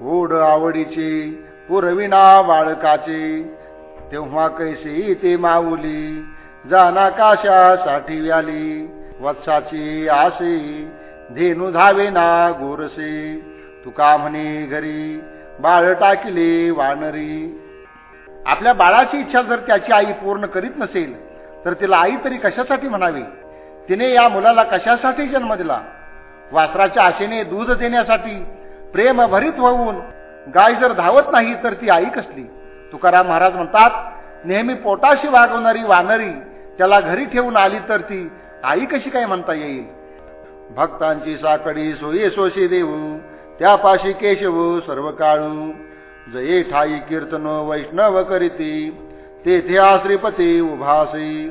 फोड आवडीचे पुरविना बाळकाचे. तेव्हा कैसे ते माऊली जाना काशासाठी व्याली. वत्साची आसे धेनू धावे ना गोरसे. तुका म्हणे घरी बाळ टाकिले वानरी. आपल्या बाळाची इच्छा जर त्याची आई पूर्ण करीत नसेल तर तिला आई तरी कशासाठी म्हणावी? तिने या मुलाला कशासाठी जन्म दिला? वासराच्या आशेने दूध देण्यासाठी प्रेम भरीत होऊन गाय जर धावत नाही तर ती आई कसली? तुकाराम महाराज म्हणतात नेहमी पोटाशी वागवणारी वानरी त्याला घरी ठेवून आली तर ती आई कशी काय म्हणता येईल? भक्तांची साकडी सोयी सोशी देऊ त्यापाशी केशव सर्व काळू. जये ठाई कीर्तन वैष्णव करीती तेथे श्रीपती उभासी.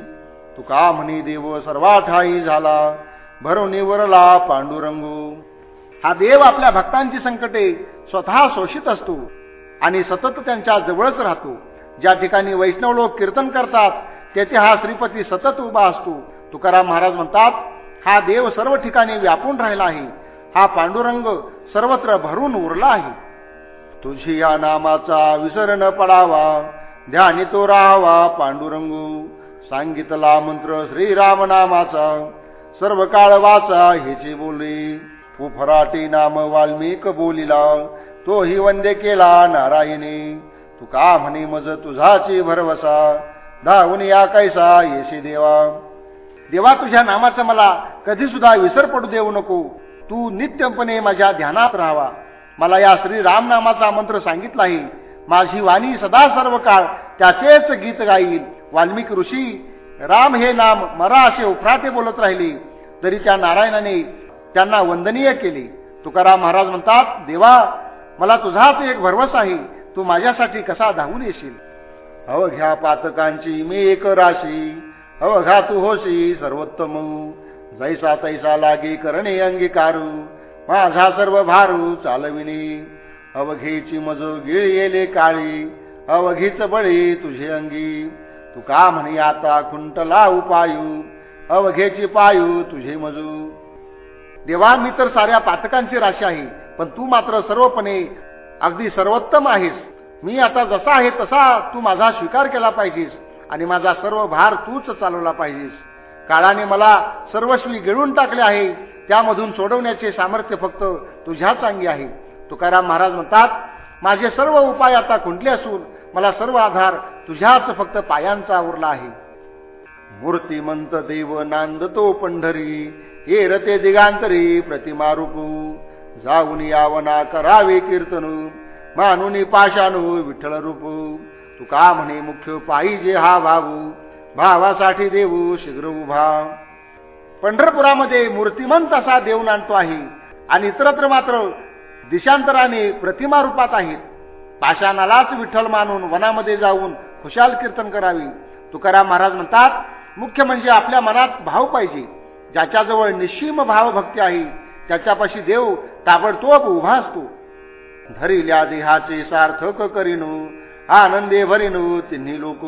तुका म्हणी देव सर्वा ठाई झाला भरून वरला पांडुरंगू. हा देव आपल्या भक्तांची संकटे स्वतः शोषित असतो आणि सतत त्यांच्या जवळच राहतो. ज्या ठिकाणी वैष्णव लोक कीर्तन करतात तेथे हा श्रीपती सतत उभा असतो. तुकाराम महाराज म्हणतात हा देव सर्व ठिकाणी व्यापून राहिला आहे. हा पांडुरंग सर्वत्र भरून उरला आहे. तुझी या नामाचा विसर न पडावा ध्यानी तो राहावा पांडुरंगू. सांगितला मंत्र श्रीराम नामाचा सर्व काळ वाचा हेचे बोलले उफराटी नाम वाल्मिक बोलिला तोही वंदे केला नारायणी. तू का म्हणे मज तुझाची भरवसा? धावून या कैसा येशी देवा? देवा तुझ्या नामाचा मला कधी सुद्धा विसर पडू देऊ नको. तू नित्यपणे माझ्या ध्यानात राहावा. मला या श्री राम नामाचा मंत्र सांगितला आहे माझी वाणी सदा सर्व काळ त्याचेच गीत गाईल. वाल्मिक ऋषी राम हे नाम मरा असे उफराटे बोलत राहिले. तरी त्या नारायणाने त्यांना वंदनीय केले. तुकाराम महाराज म्हणतात देवा मला तुझाच एक भरवस आहे. तू माझ्यासाठी कसा धावून येशील? अवघ्या पातकांची मी एक राशी. अवघा तू होशी सर्वोत्तम. जैसा तैसा लागे करणे अंगीकारू. माझा सर्व भारू चालविणे. अवघेची मज येले काळी. अवघीच बळी तुझे अंगी. तू का म्हणे आता खुंटला उपायू? अवघेची पायू तुझे मजू. देवा मी तर साऱ्या पातकांची राशी आहे पण तू मात्र सर्वपणे अगदी सर्वोत्तम आहेस. मी आता जसा आहे तसा तू माझा स्वीकार केला पाहिजेस आणि माझा सर्व भार तूच चालवला पाहिजेस. काळाने मला सर्वस्वी गिळून टाकले आहे त्यामधून सोडवण्याचे सामर्थ्य फक्त तुझ्याच अंगी आहे. तुकाराम महाराज म्हणतात माझे सर्व उपाय आता खुंटले असून मला सर्व आधार तुझ्याच फक्त पायांचा उरला आहे. मूर्तिमंत देव नांदतो पंढरी हे रते दिगांतरी प्रतिमा रूपू. जाऊन यावना करावे कीर्तनू. मानुनी पाशानू विठ्ठल रूपू. तुका म्हणे मुख्य पाहिजे हा भाऊ भावासाठी देऊ शीघ्र उभा. पंढरपुरामध्ये मूर्तिमंत असा देव आणतो आहे. आणि इतरत्र मात्र दिशांतराने प्रतिमा रूपात आहेत. पाषाणालाच विठ्ठल मानून वनामध्ये जाऊन खुशाल कीर्तन करावी. तुकाराम महाराज म्हणतात मुख्य म्हणजे आपल्या मनात भाव पाहिजे. ज्याच्याजवळ निश्चिम भावभक्ती आहे त्याच्यापाशी देव ताबडतोब उभा असतो. धरिल्या देहाचे सार्थक करीनो आनंदे भरीनो तिन्ही लोक.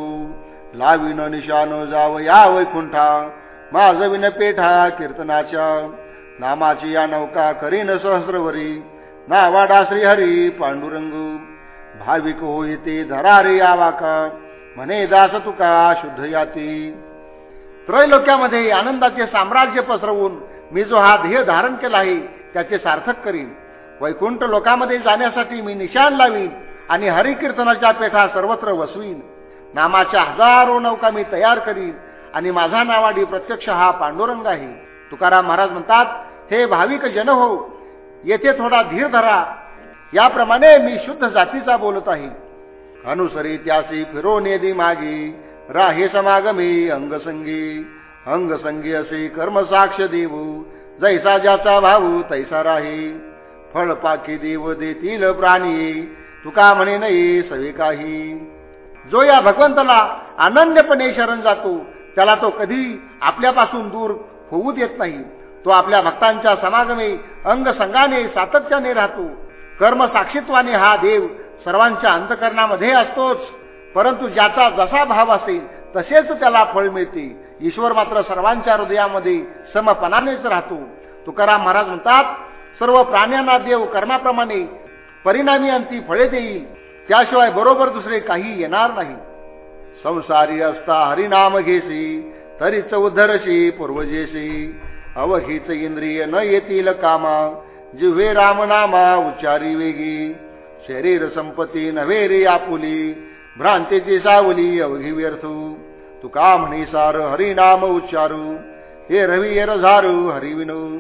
लाविन निशान जाव या वैकुंठा माझविन पेठा कीर्तनाच्या. नामाची या नौका करीन सहस्रवरी नावाडा श्रीहरी पांडुरंग. भाविक होई ते धरारे यावाका म्हणे दास तुका शुद्ध याती. त्रैलोक्यामध्ये आनंदाचे साम्राज्य पसरवून मी जो हा ध्येय धारण केला आहे त्याचे सार्थक करीन. वैकुंठ लोकामध्ये जाण्यासाठी मी निशाण लावीन आणि हरिकीर्तनाच्या पेठा सर्वत्र वसवीन. नामाच्या हजारो नौका मी तयार करीन आणि माझा नावाडी प्रत्यक्ष हा पांडुरंग आहे. तुकाराम महाराज म्हणतात हे भाविक जन हो येथे थोडा धीर धरा. याप्रमाणे मी शुद्ध जातीचा बोलत आहे. अनुसरी त्यासी फिरो नेदी मागी. राहे समागमी अंगसंगी. अंगसंगी असे कर्मसाक्ष देऊ जैसा ज्याचा भाऊ तैसा राही. फळ पाकी देव देतील प्राणी. तुका म्हणे नाही सवे काही. जो या भगवंताला अनन्यपणे शरण जातो त्याला तो कधी आपल्यापासून दूर होऊ देत नाही. तो आपल्या भक्तांच्या समागमे अंगसंगाने सातत्याने राहतो. कर्मसाक्षित्वाने हा देव सर्वांच्या अंतकरणामध्ये असतोच. परंतु ज्याचा जसा भाव असेल तसेच त्याला फळ मिळते. ईश्वर मात्र सर्वांच्या हृदयामध्ये समपणानेच राहतो. तुकाराम महाराज म्हणतात सर्व प्राण्यांना देव कर्माप्रमाणे परिणामी अंती फळे देईल. त्याशिवाय बरोबर दुसरे काही येणार नाही. संसारी असता हरिनाम घेसी तरी उद्धरशी पूर्वजेशी अवघीच इंद्रिय न येतील कामा जिव्हे रामनामा उच्चारी वेगी. शरीर संपत्ती नव्हे रे आपुली भ्रांतीची सावली अवघी व्यर्थू. तुका म्हणी सार हरिनाम उच्चारू. हे रवी ये झारू हरिविनू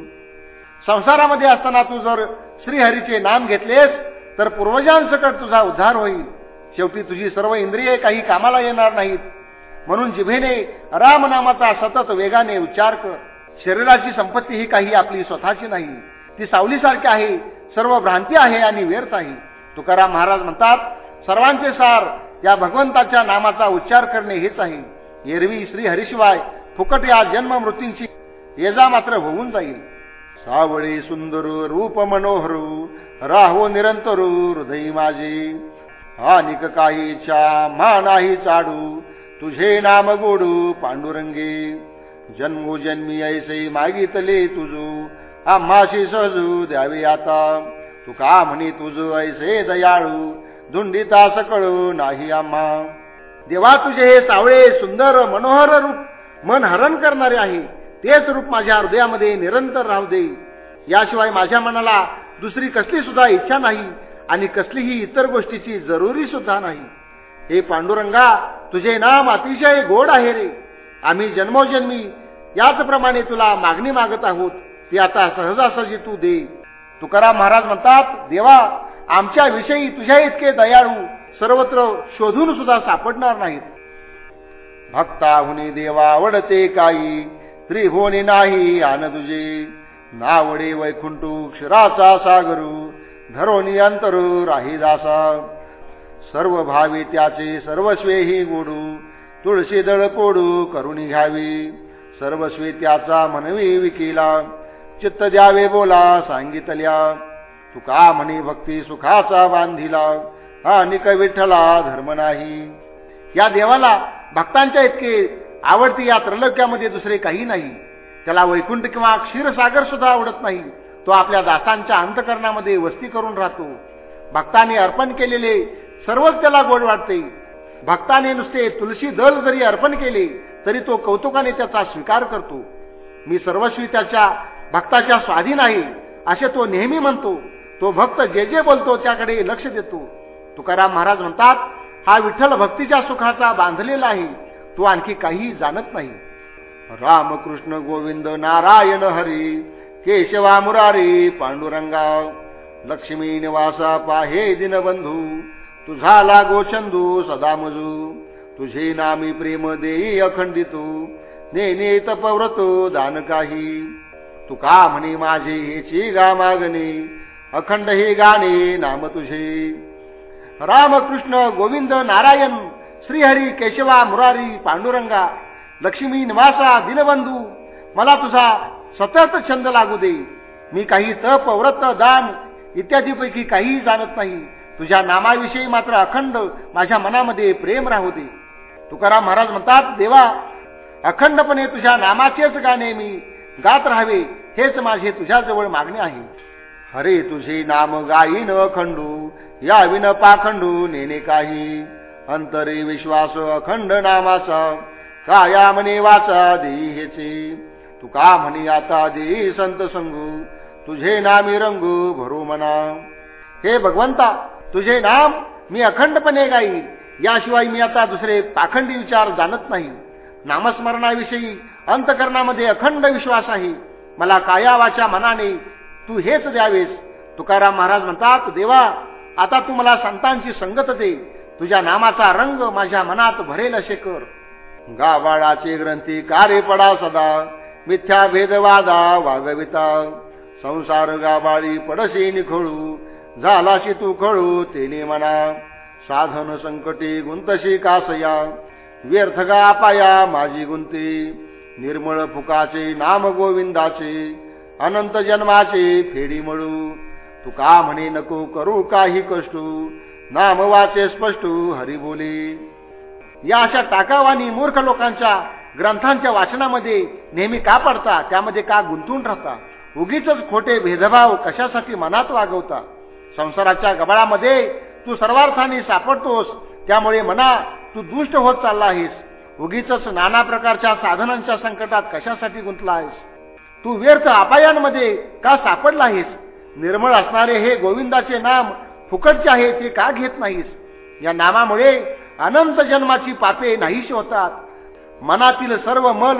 संसारामध्ये असताना तू जर श्रीहरीचे नाम घेतलेस तर पूर्वजांसकट तुझा उद्धार होईल. शेवटी तुझी सर्व इंद्रिये काही कामाला येणार नाहीत. म्हणून जिभेने रामनामाचा सतत वेगाने उच्चार कर. शरीराची संपत्ती ही काही आपली स्वतःची नाही. ती सावलीसारखी आहे सर्व भ्रांती आहे आणि व्यर्थ आहे. तुकाराम महाराज म्हणतात सर्वांचे सार या भगवंताच्या नामाचा उच्चार करणे हेच आहे. एरवी श्री हरिशिवाय फुकट या जन्म मृत्यूंची येजा मात्र होऊन जाईल. सावळी सुंदर रूप मनोहरू राहो निरंतर हृदय माझे. हानिक काहीच्या मा नाही चाडू तुझे नाम गोडू पांडुरंगे. जन्मोजन्मी ऐसे मागितले तुझू आम्हाशी सहजू द्यावे आता. तू का म्हणे तुझ ऐसे दयाळू धुंडीतास कळू नाही आम्हा. देवा तुझे हे सावळे सुंदर मनोहर रूप मन हरण करणारे आहे. तेच रूप माझ्या हृदयामध्ये निरंतर राहू दे. याशिवाय माझ्या मनाला दुसरी कसली सुद्धा इच्छा नाही आणि कसलीही इतर गोष्टीची जरुरी सुद्धा नाही. हे पांडुरंगा तुझे नाम अतिशय गोड आहे रे. आम्ही जन्मोजन्मी याचप्रमाणे तुला मागणी मागत आहोत. ती आता सहजासहजी तू दे. तुकाराम महाराज म्हणतात देवा आमच्या विषयी तुझ्या इतके दयाळू सर्वत्र शोधून सुद्धा सापडणार नाहीत. भक्ता हुनी देवा आवडते काही त्रिभुवनी नाही आन तुझे. नावडे वैकुंठू क्षराचा सागरू धरोनी अंतरू राही दासा सर्व भावी त्याचे सर्वस्वेही गोडू तुळशी दळ कोडू करुणी घ्यावी. सर्वस्वी त्याचा मनवी विकीला चित्त द्यावे बोला सांगितल्या. तुका म्हणे भक्ती सुखाचा बांधिला. हा विठ्ठला धर्म नाही. या देवाला भक्तांच्या इतके आवडती या त्रैलोक्यामध्ये दुसरे काही नाही. त्याला वैकुंठ किंवा क्षीरसागर सुद्धा आवडत नाही. तो आपल्या दासांच्या अंतकरणामध्ये वस्ती करून राहतो. भक्ताने अर्पण केलेले सर्वच त्याला गोड वाटते. भक्ताने नुसते तुलसी दल जरी अर्पण केले तरी तो कौतुकाने त्याचा स्वीकार करतो. मी सर्वस्वी त्याच्या भक्ताच्या स्वाधीन आहे असे तो नेहमी म्हणतो. तो भक्त जे जे बोलतो त्याकडे लक्ष देतो. तुकाराम महाराज म्हणतात हा विठ्ठल भक्तीच्या सुखाचा बांधलेला आहे. तो आणखी काही जाणत नाही. रामकृष्ण गोविंद नारायण हरी केशवा मुरारी पांडुरंगा लक्ष्मी निवासा पाहे दिनबंधू तुझा लागो चंदू सदा मजू तुझे नामी प्रेम देई अखंडितू नेने तपव्रतो दान काही. तुका म्हणे माझे हेची गा मागणी अखंड हे गाणे नाम तुझे. रामकृष्ण गोविंद नारायण श्रीहरी केशवा मुरारी पांडुरंगा लक्ष्मी निवासा दिनबंधू मला तुझा सतत छंद लागू दे. मी काही तप व्रत दान इत्यादीपैकी काही जाणत नाही. तुझ्या नामाविषयी मात्र अखंड माझ्या मनामध्ये प्रेम राहू दे. तुकाराम महाराज म्हणतात देवा अखंडपणे तुझ्या नामाचेच गाणे मी गात राहावे. हेच माझे तुझ्याजवळ मागणे आहे. हरे तुझे नाम गाईन अखंडू या विन पाखंडू नेने काही. अंतरे विश्वास अखंड नामाचा काया म्हणे वाचा देई हेचे. तुका म्हणे आता देई संत संगू तुझे नामी रंगू भरू मना. हे भगवंता तुझे नाम मी अखंडपणे गाई याशिवाय मी आता दुसरे पाखंडी विचार जाणत नाही. नामस्मरणाविषयी अंतकरणामध्ये अखंड विश्वास आहे. मला काया वाचा मनाने तू हेच द्यावेस. तुकाराम महाराज म्हणतात देवा आता तू मला संतांची संगत दे. तुझ्या नामाचा रंग माझ्या मनात भरेल असे कर. गावाळाचे ग्रंथी कार्य पडा सदा. मिथ्या भेदवादा वागविता. संसार गाबाळी पडशी निखळू. झालाशी तू खळू तेने मना साधन संकटी गुंतशी कासया. व्यर्थ गा पाया माझी गुंती. निर्मळ फुकाचे नाम गोविंदाचे. अनंत जन्माचे फेडी मळू. तू का म्हणे नको करू काही कष्टू. नाम वाचे स्पष्टू हरी बोली. या अशा टाकावानी मूर्ख लोकांच्या ग्रंथांच्या वाचनामध्ये नेहमी का पडता? त्यामध्ये का गुंतून राहता? उगीच खोटे भेदभाव कशासाठी मनात वागवता? संसाराच्या गबाळामध्ये तू सर्वार्थाने सापडतोस त्यामुळे मना तू दुष्ट होत चालला आहेस उगीच नाना प्रकारच्या साधनांच्या संकटात कशासाठी गुंतला आहेस तू व्यर्थ अपायांमध्ये का सापडला आहेस? निर्मळ असणारे हे गोविंदाचे नाम फुकटचे आहे ते का घेत नाहीस? या नामामुळे अनंत जन्माची पापे नाहीशी होतात. मनातील सर्व मल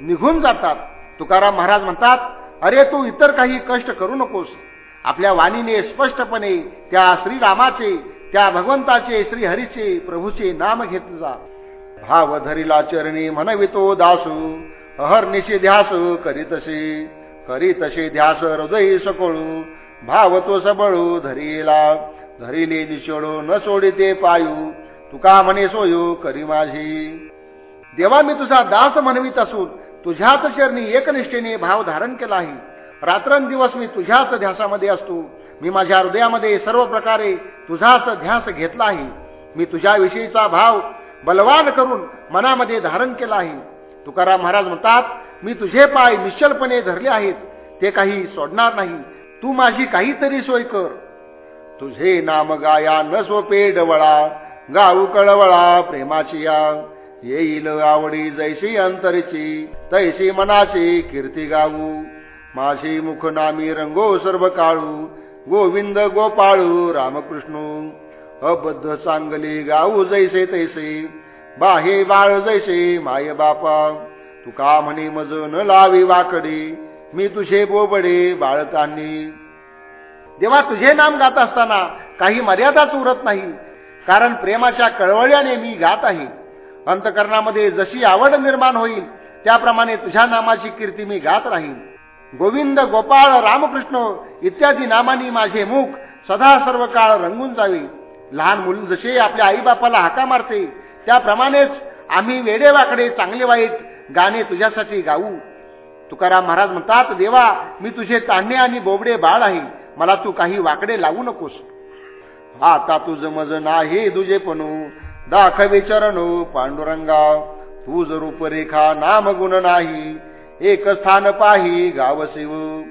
निघून जातात. तुकाराम महाराज म्हणतात अरे तू इतर काही कष्ट करू नकोस. आपल्या वाणीने स्पष्टपणे त्या श्रीरामाचे त्या भगवंताचे श्रीहरीचे प्रभूचे नाम घेत जा. भाव धरिला चरणी म्हणवितो दासू. अहर्निशी ध्यास करीतसे करीतसे ध्यास हृदयी सकळू भाव तो सबळू धरीला धरिले निशोडो न सोडिते पायू तुका म्हणे सोयू करी माझी. देवा मी तुझा दास म्हणवित असून तुझ्याच चरणी एकनिष्ठेने भाव धारण केला आहे रात्रंदिवस मी तुझ्याच ध्यासामध्ये असतो मी माझ्या हृदयामध्ये सर्व प्रकारे तुझाच ध्यास घेतला आहे मी तुझ्याविषयीचा भाव बलवान करून मनामध्ये धारण केला आहे तुकाराम महाराज म्हणतात मी तुझे पाय निश्चलपणे धरले आहेत ते काही सोडणार नाही. तू माझी काहीतरी सोय कर. तुझे नाम गाया न सोपे डवळा गाऊ कळवळा प्रेमाची या येईल आवडी जैशी अंतरची तैशी मनाची कीर्ती गाऊ. माझी मुख नामी रंगो सर्व काळू गोविंद गोपाळू रामकृष्ण. अबद्ध चांगली गाऊ जैसे तैसे बाहे बाळ जैसे माय बापा. तुका म्हणे मज न लावी वाकडी? मी तुझे बोबडे बाळकांनी देवा तुझे नाम गात असताना काही मर्यादाच उरत नाही. कारण प्रेमाच्या कळवळ्याने मी गात आहे. अंतकरणामध्ये जशी आवड निर्माण होईल त्याप्रमाणे तुझ्या नामाची कीर्ती मी गात राहीन. गोविंद गोपाळ रामकृष्ण इत्यादी नामानी माझे मुख सदा सर्व काळ रंगून जावे. लहान मुलं जसे आपल्या आईबापाला हाका मारते त्याप्रमाणेच आम्ही वेडेवाकडे चांगले वाईट गाणे तुझ्यासाठी गाऊ. तुकाराम महाराज म्हणतात देवा मी तुझे तांडे आणि बोबडे बाळ आहे. मला तू काही वाकडे लागू नकोस. आता तुझ मज नाही तुझे पणू. दाखवे चरणू पांडुरंगा. तुझ रूपरेखा नाम गुण नाही. एक स्थान पाही गाव शिव.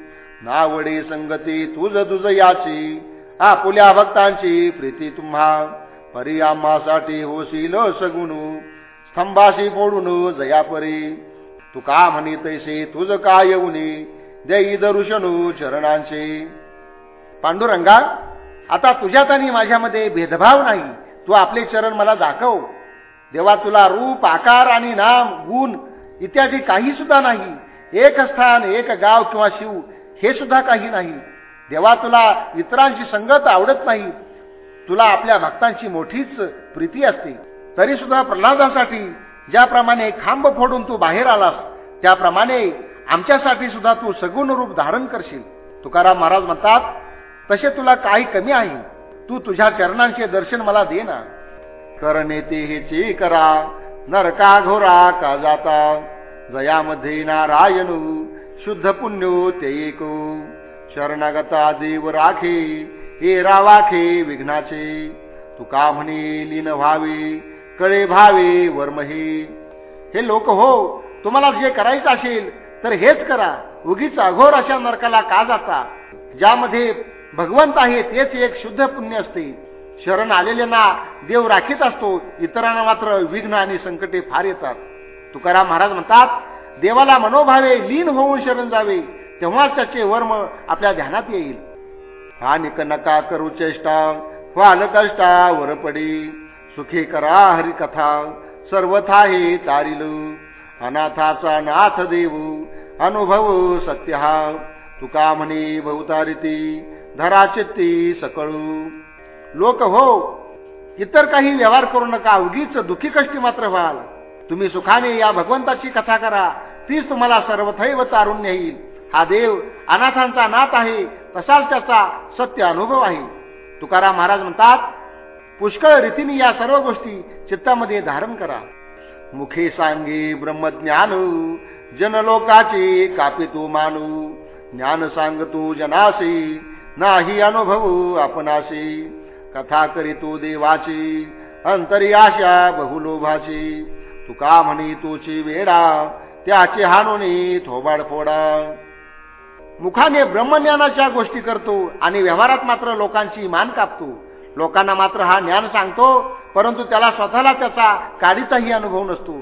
नावडे संगती तुझ तुझ याची. आपुल्या भक्तांची प्रीती तुम्हा. परियामासाठी होशील सगुण. स्तंभाशी फोडून जयापरी तू का म्हणी तैसे? तुझ का येऊनी? देई दरुषणू चरणांचे पांडुरंगा आता तुझ्यात आणि माझ्यामध्ये भेदभाव नाही. तू आपले चरण मला दाखव. देवा तुला रूप आकार आणि नाम गुण इत्यादी काही सुद्धा नाही. एक स्थान एक गाव किंवा शिव हे सुद्धा काही नाही. देवा तुला इतरांची संगत आवडत नाही. तुला आपल्या भक्तांची मोठीच प्रीती असते. तरी सुद्धा प्रल्हादासाठी ज्याप्रमाणे खांब फोडून तू बाहेर आलास त्याप्रमाणे आमच्यासाठी सुद्धा तू सगुण रूप धारण करशील. तुकाराम महाराज म्हणतात तसे तुला काही कमी आहे. तू तुझ्या चरणांचे दर्शन मला दे ना. करणे ते हेचे करा. नरका घोरा का जाता? जयामध्ये नारायणू. शुद्ध पुण्यो ते एको. शरणागता देव राखे. हे रावाखे विघ्नाचे. तुका म्हणे लीन व्हावे कळे भावे वर्महे. हे लोक हो तुम्हाला जे करायचं असेल तर हेच करा. उगीच अघोर अशा नरकाला का जाता? ज्यामध्ये भगवंत आहे तेच एक शुद्ध पुण्य असते. शरण आलेल्यांना देव राखीत असतो इतरांना मात्र विघ्न आणि संकटे फार येतात. तुकाराम महाराज म्हणतात देवाला मनोभावे लीन होऊन शरण जावे तेव्हाच त्याचे वर्म आपल्या ध्यानात येईल. हा निक नका करू चेष्टा व्हाल कष्टा वर पडी. सुखी करा हरिकथा सर्वथा हे तारिल. अनाथाचा नाथ देऊ अनुभव सत्य हा. तुका म्हणे बहुतारिती धरा चित्ती सकळू. लोक हो इतर काही व्यवहार करू नका उगीच दुखी कष्टी मात्र व्हाल. तुम्ही सुखाने या भगवंताची कथा करा तीच तुम्हाला सर्वथैव तारून नेईल हा देव अनाथांचा नाथ आहे तसाच त्याचा सत्य अनुभव आहे. तुकाराम महाराज म्हणतात पुष्कळ रीतीने या सर्व गोष्टी चित्तामध्ये धारण करा. मुखे सांगे ब्रह्मज्ञान जनलोकाचे कापी तू मानू. ज्ञान सांग तू जनासी नाही अनुभव आपणासे. कथा करीतो देवाची अंतरी आशा बहुलोभाची. तुका म्हणी तोची वेडा त्याचे हानुनी थोबाड फोडा मुखाने ब्रह्मज्ञानाच्या गोष्टी करतो आणि व्यवहारात मात्र लोकांची मान कापतो. लोकांना मात्र हा ज्ञान सांगतो परंतु त्याला स्वतःला त्याचा काडीचाही अनुभव नसतो.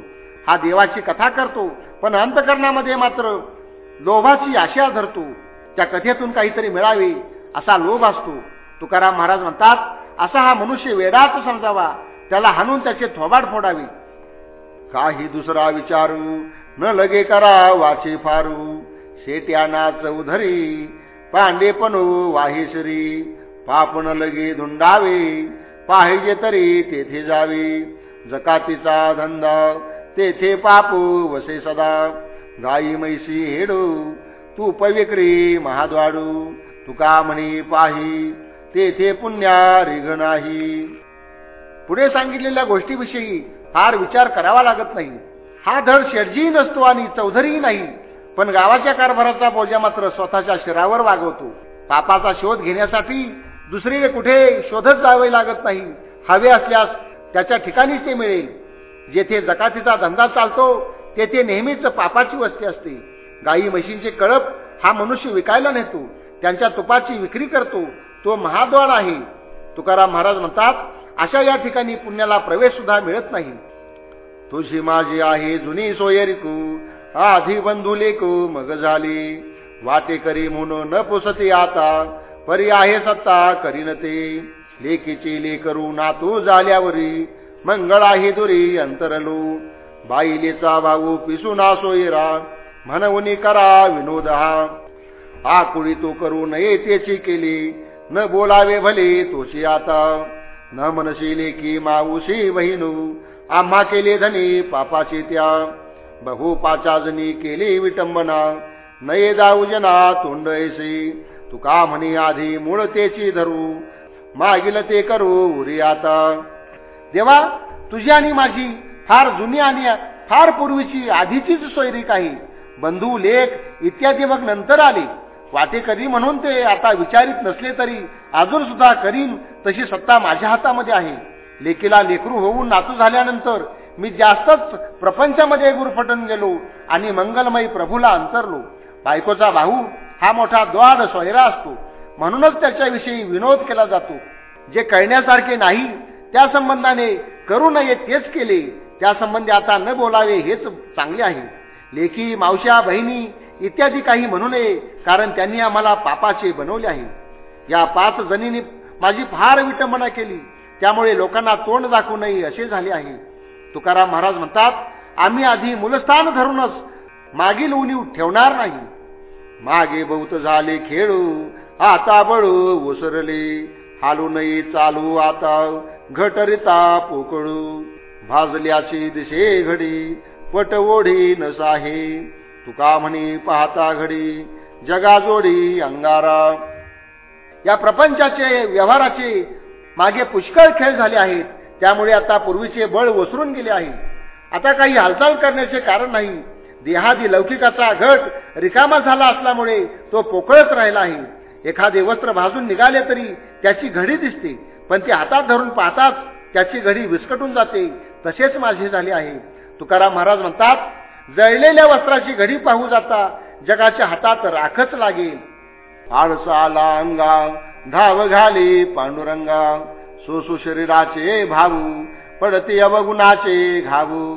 हा देवाची कथा करतो पण अंतकरणामध्ये मात्र लोभाची आशा धरतो. त्या कथेतून काहीतरी मिळावे असा लोभ असतो. तुकाराम महाराज म्हणतात असा हा मनुष्य वेडाच समजावा त्याला हाणून त्याचे थोबाड फोडावे. काही दुसरा विचारू न लगे करा वाचे फारू. शेट्याना चौधरी पांडेपणू वाहिशरी पापण लगे धुंडावे पाहिजे तरी तेथे जावे. जकातीचा धंदा तेथे पापू वसे सदा. गाई मैसी हेडू तू पविक्री महाद्वाडू. तुका म्हणी पाही तेथे पुण्या रिघ नाही. पुढे सांगितलेल्या गोष्टीविषयी फार विचार करावा लागत नाही. हा धड शेडजीही नसतो आणि चौधरीही नाही. पण गावाच्या कारभाराचा बोजा मात्र स्वतःच्या शिरावर वागवतो. पापाचा शोध घेण्यासाठी दुसरीकडे कुठे शोधत जावे लागत नाही. हवे असल्यास त्याच्या ठिकाणीच ते मिळेल. जेथे जकातीचा धंदा चालतो तेथे नेहमीच पापाची वस्ती असते. गाई म्हशींचे कळप हा मनुष्य विकायला नेतो. त्यांच्या तुपाची विक्री करतो. तो महाद्वार आहे. तुकाराम महाराज म्हणतात अशा या ठिकाणी पुण्याला प्रवेश सुद्धा मिळत नाही. तुझी माझी आहे जुनी सोयरिकू आधी बंधुले को मग झाली. वाटे करी म्हणून न पुसती आता परी आहे सत्ता करीन ते. लेकीची लेकरू नातू झाल्यावरी मंगळ आहे दुरी अंतरलो. बाईलेचा भाऊ पिसूना सोयरा म्हणून करा विनोद हा. आकुळी तो करू नये त्याची केली न बोलावे भले तोची आता. न मनशी लेकी माऊशी बहिणू आम्हा केले धनी पापाची त्या. बहुपाचाजनी केली विटंबना. नये जाऊ जना तोंड ऐसी. तुका म्हणी आधी मूळ तेची धरू. मागील ते करू उरी आता. देवा तुझी आणि माझी फार जुनी आणि फार पूर्वीची आधीचीच सोयरी काही. बंधू लेख इत्यादी मग नंतर आले. वाटेकरी म्हणून ते आता विचारित नसले तरी अजून सुद्धा करीन तशी सत्ता माझ्या हातामध्ये आहे. लेकीला लेकरू होऊन नातू झाल्यानंतर मी जास्तच प्रपंचामध्ये गुरफटून गेलो आणि मंगलमयी प्रभूला अंतरलो. बायकोचा भाऊ हा मोठा द्वाद सोयरा असतो. म्हणूनच त्याच्याविषयी विनोद केला जातो. जे कळण्यासारखे नाही त्या संबंधाने करू नये तेच केले. त्या संबंधी आता न बोलावे हेच चांगले आहे. लेखी मावश्या बहिणी इत्यादी काही म्हणू नये कारण त्यांनी आम्हाला पापाचे बनवले आहे. या पाच जणींनी माझी फार विटंबना केली. त्यामुळे लोकांना तोंड दाखवू नये असे झाले आहे. तुकाराम महाराज म्हणतात आम्ही आधी मूलस्थान धरूनच मागील उणीव ठेवणार नाही. मागे बहुत झाले खेळू आता बळू ओसरले. हालू नये चालू आता घटरिता पोकळू. भाजल्याची दिशे घडी पट ओढी नसाहे. तुका म्हणी पाहता घडी जगाजोडी अंगारा. या प्रपंचाचे व्यवहाराचे मागे पुष्कळ खेळ झाले आहेत. त्यामुळे आता पूर्वीचे बळ ओसरून गेले आहे. आता काही हालचाल करण्याचे कारण नाही. देहादी लौकिकाचा घट रिकामा झाला असल्यामुळे तो पोकळत राहिला आहे. एखादे वस्त्र भाजून निघाले तरी त्याची घडी दिसते पण ती हातात धरून पाहताच त्याची घडी विस्कटून जाते. तसेच माझे झाले आहे. तुकाराम महाराज म्हणतात जळलेल्या वस्त्राची घडी पाहू जाता जगाच्या हातात राखच लागेल. आळसाला अंगा धाव घाली पांडुरंगा. सोसू शरीराचे भाऊ पडते अवगुणाचे घावू.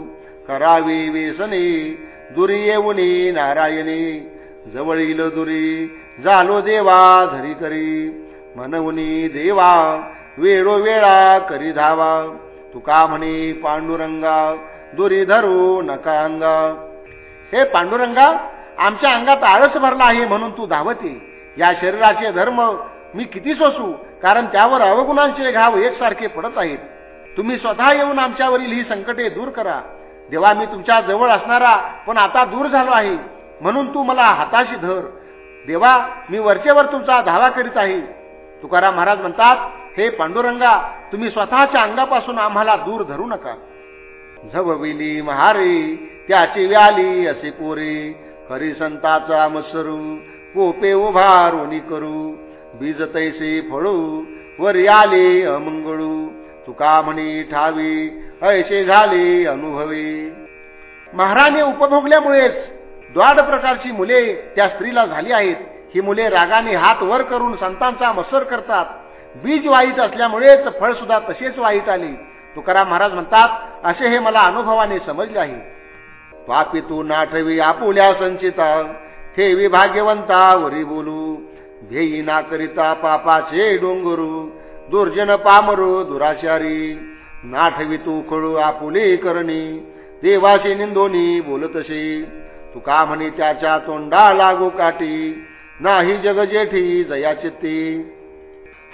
करावी वेसने दुरी येऊनी नारायणी. जवळील दुरी झालो देवा धरी करी. म्हणवनी देवा वेळोवेळा करी धावा. तुका म्हणे पांडुरंगा दुरी धरू नका अंगा. हे पांडुरंगा आमच्या अंगात आळस भरला आहे म्हणून तू धावते. या शरीराचे धर्म मी किती सोसू? कारण त्यावर अवगुणांचे घाव एकसारखे पडत आहेत. तुम्ही स्वतः येऊन आमच्यावरील ही संकटे दूर करा. देवा मी तुमच्या जवळ असणारा पण आता दूर झालो आहे. म्हणून तू मला हाताशी धर. देवा मी वरचेवर तुमचा धावा करीत आहे. तुकाराम महाराज म्हणतात हे पांडुरंगा तुम्ही स्वतःच्या अंगापासून आम्हाला दूर धरू नका. झवविली महारे त्याची व्याली असे कोरे हरी संताचा मसरू कोपे उभा करू. बीज तैसे फळू वरी आले अमंगळू. तुका म्हणे ठावी ऐसे झाले अनुभवे. महाराने उपभोगल्यामुळेच द्वाड प्रकारची मुले त्या स्त्रीला झाली आहेत. ही मुले रागाने हात वर करून संतांचा मसर करतात. बीज वाईट असल्यामुळेच फळ सुद्धा तसेच वाईट आले. तुकाराम महाराज म्हणतात असे हे मला अनुभवाने समजले आहे. पापी तू नाठवी आपुल्या संचिता. ठेवी भाग्यवंता वरी बोलू. घेई ना करिता पापाचे डोंगरू दुर्जन पामरू दुराचारी. नाठवी तू खळू आपुली करणी देवाशी निंदोनी बोलतशी. तुका म्हणे त्याच्या तोंडा लागू काठी नाही जग जेठी जया चित्ती.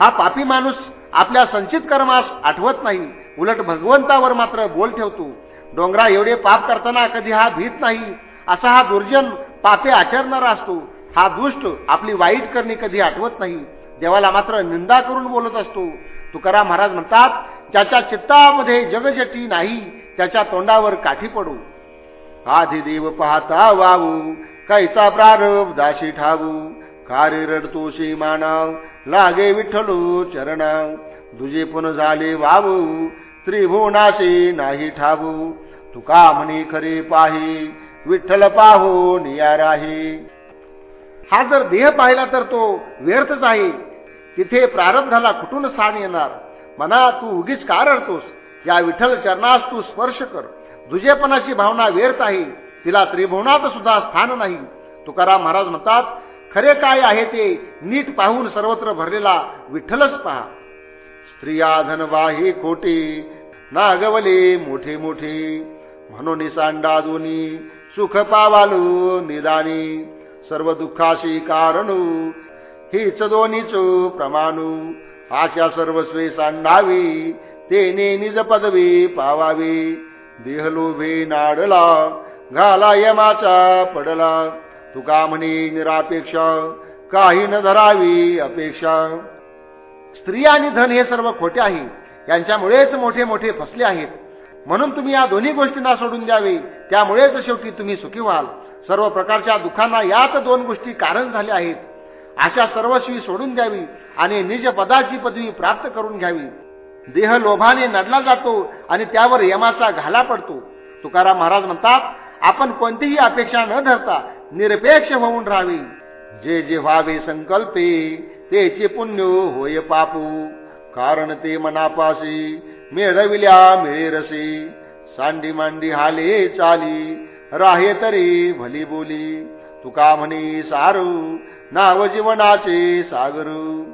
हा पापी माणूस आपल्या संचित कर्मास आठवत नाही उलट भगवंतावर मात्र बोल ठेवतो. डोंगरा एवढे पाप करताना कधी हा भीत नाही असा हा दुर्जन पापे आचरणारा असतो. हा दुष्ट आपली वाईट करणे कधी आठवत नाही. देवाला मात्र निंदा करून बोलत असतो. तुकाराम महाराज म्हणतात ज्याच्या चित्तामध्ये जगजटी नाही त्याच्या तोंडावर काठी पडू. आधी देव पाहता वावू कैसा प्रारभ दाशी ठावू. कार्य रडतोशी मानाव लागे विठ्ठलो चरणाव दुजे पण झाले वावू त्रिभुवनाशी नाही ठावू. तुका म्हणे खरे पाही विठ्ठल पाहो नियाराही. हा जर देह पाहिला तर तो व्यर्थच आहे तिथे प्रारब्धाला कुठून स्थान येणार? मना तू उगीच का रडतोस? या विठ्ठल चरणास तू स्पर्श कर. दुजेपणाची भावना व्यर्थ आहे. तिला त्रिभुवनात सुद्धा स्थान नाही. तुकाराम महाराज म्हणतात खरे काय आहे ते नीट पाहून सर्वत्र भरलेला विठ्ठलच पहा. स्त्रिया धनवाही खोटी नागवले मोठे मोठे म्हणून सांडा दोन्ही सुख पावालो निदानी. सर्व दुःखाशी कारणू. हीच दोन्हीच प्रमाणू. आशा सर्वस्वे सांडावी तेने निज पदवी पावावी. देहलोभे नाडला घाला यमाचा पडला. तुका म्हणे निरापेक्षा काही न धरावी अपेक्षा. स्त्री आणि धन हे सर्व खोटे आहे. यांच्यामुळेच मोठे मोठे फसले आहेत. म्हणून तुम्ही या दोन्ही गोष्टींना सोडून द्यावे. त्यामुळेच शेवटी तुम्ही सुखी व्हाल. सर्व प्रकारच्या दुःखांना याच दोन गोष्टी कारण झाल्या आहेत. अशा सर्वस्वी सोडून द्यावी आणि निज पदाची पदवी प्राप्त करून घ्यावी. देह लोभाने नडला जातो आणि त्यावर यमाचा घाला पडतो. तुकाराम महाराज म्हणतात आपण कोणतीही अपेक्षा न धरता निरपेक्ष होऊन राहावी. जे जे व्हावे संकल्पे तेचे पुण्य होय पापू. कारण ते मनापाशी मिळविल्या मिळेरसे. सांडी मांडी हाले चाली राहे तरी भली बोली. तुका म्हणे सारू नाव जीवनाचे सागरू.